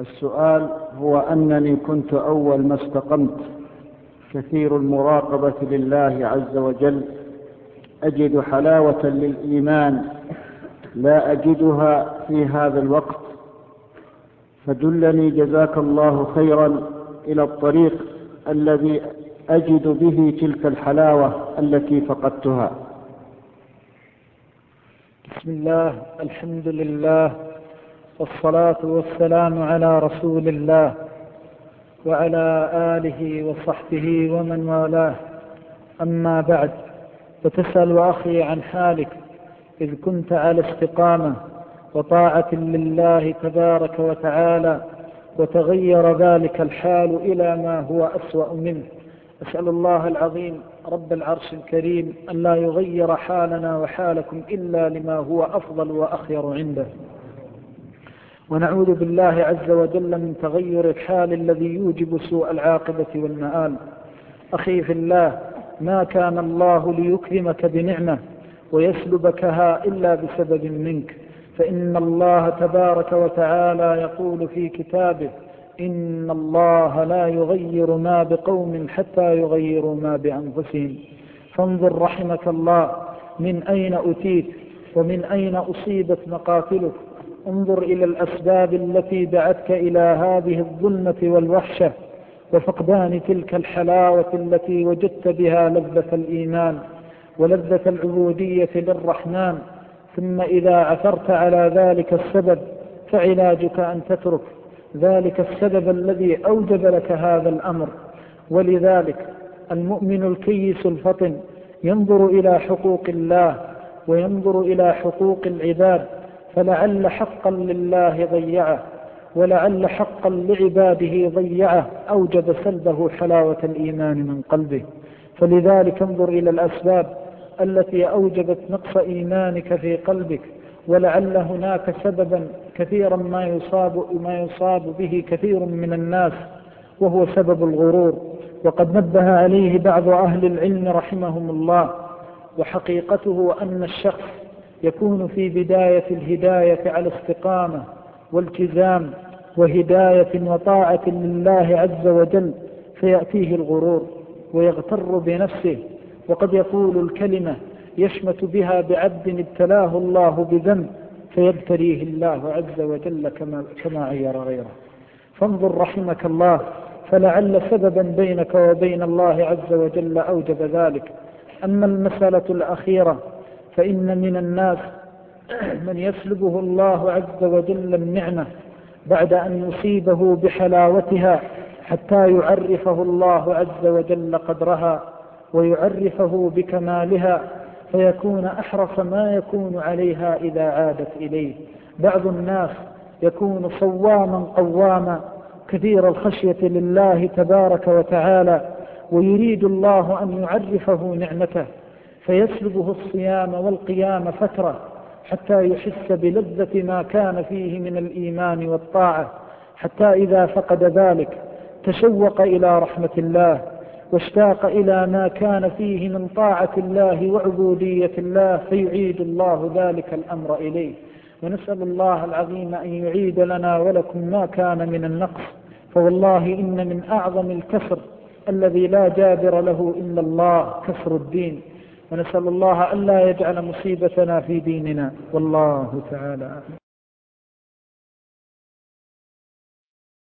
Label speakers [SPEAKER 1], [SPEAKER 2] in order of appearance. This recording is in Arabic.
[SPEAKER 1] السؤال هو أنني كنت أول ما استقمت. كثير المراقبة لله عز وجل. أجد حلاوة للإيمان. لا أجدها في هذا الوقت. فدلني جزاك الله خيرا إلى الطريق الذي أجد به تلك الحلاوة التي فقدتها.
[SPEAKER 2] بسم الله الحمد لله. والصلاة والسلام على رسول الله وعلى آله وصحبه ومن والاه. أما بعد فتسأل أخي عن حالك إذ كنت على استقامة وطاعة لله تبارك وتعالى وتغير ذلك الحال إلى ما هو أسوأ منه. أسأل الله العظيم رب العرش الكريم أن لا يغير حالنا وحالكم إلا لما هو أفضل وأخير عنده. ونعوذ بالله عز وجل من تغير الحال الذي يوجب سوء العاقبة والمآل. أخي في الله ما كان الله ليكرمك بنعمة ويسلبكها إلا بسبب منك. فإن الله تبارك وتعالى يقول في كتابه إن الله لا يغير ما بقوم حتى يغيروا ما بأنفسهم. فانظر رحمك الله من أين أتيت ومن أين أصيبت مقاتلك؟ انظر إلى الأسباب التي دعتك إلى هذه الظلمة والوحشة وفقدان تلك الحلاوة التي وجدت بها لذة الإيمان ولذة العبودية للرحمن. ثم إذا عثرت على ذلك السبب فعلاجك أن تترك ذلك السبب الذي أوجب لك هذا الأمر. ولذلك المؤمن الكيس الفطن ينظر إلى حقوق الله وينظر إلى حقوق العباد فلعل حقا لله ضيعه ولعل حقا لعباده ضيعه أوجب سلبه حلاوة الإيمان من قلبه. فلذلك انظر إلى الأسباب التي أوجبت نقص إيمانك في قلبك ولعل هناك سببا كثيرا ما يصاب, ما يصاب به كثير من الناس وهو سبب الغرور. وقد نبه عليه بعض أهل العلم رحمهم الله وحقيقته أن الشخص يكون في بداية الهداية على استقامة والتزام وهداية وطاعة لله عز وجل فيأتيه الغرور ويغتر بنفسه. وقد يقول الكلمة يشمت بها بعبد ابتلاه الله بذنب فيبتليه الله عز وجل كما, كما عير غيره. فانظر رحمك الله فلعل سببا بينك وبين الله عز وجل أوجب ذلك. أما المسألة الأخيرة فإن من الناس من يسلبه الله عز وجل النعمة بعد أن يصيبه بحلاوتها حتى يعرفه الله عز وجل قدرها ويعرفه بكمالها فيكون أحرص ما يكون عليها إذا عادت إليه. بعض الناس يكون صواما قواما كثير الخشية لله تبارك وتعالى ويريد الله أن يعرفه نعمته فيسلبه الصيام والقيام فترة حتى يحس بلذة ما كان فيه من الإيمان والطاعة حتى إذا فقد ذلك تشوق إلى رحمة الله واشتاق إلى ما كان فيه من طاعة الله وعبودية الله فيعيد الله ذلك الأمر إليه. ونسأل الله العظيم أن يعيد لنا ولكم ما كان من النقص فوالله إن من أعظم الكسر الذي لا جابر له إلا الله كسر الدين. ونسأل الله ألا يجعل مصيبتنا في ديننا. والله تعالى أعلم.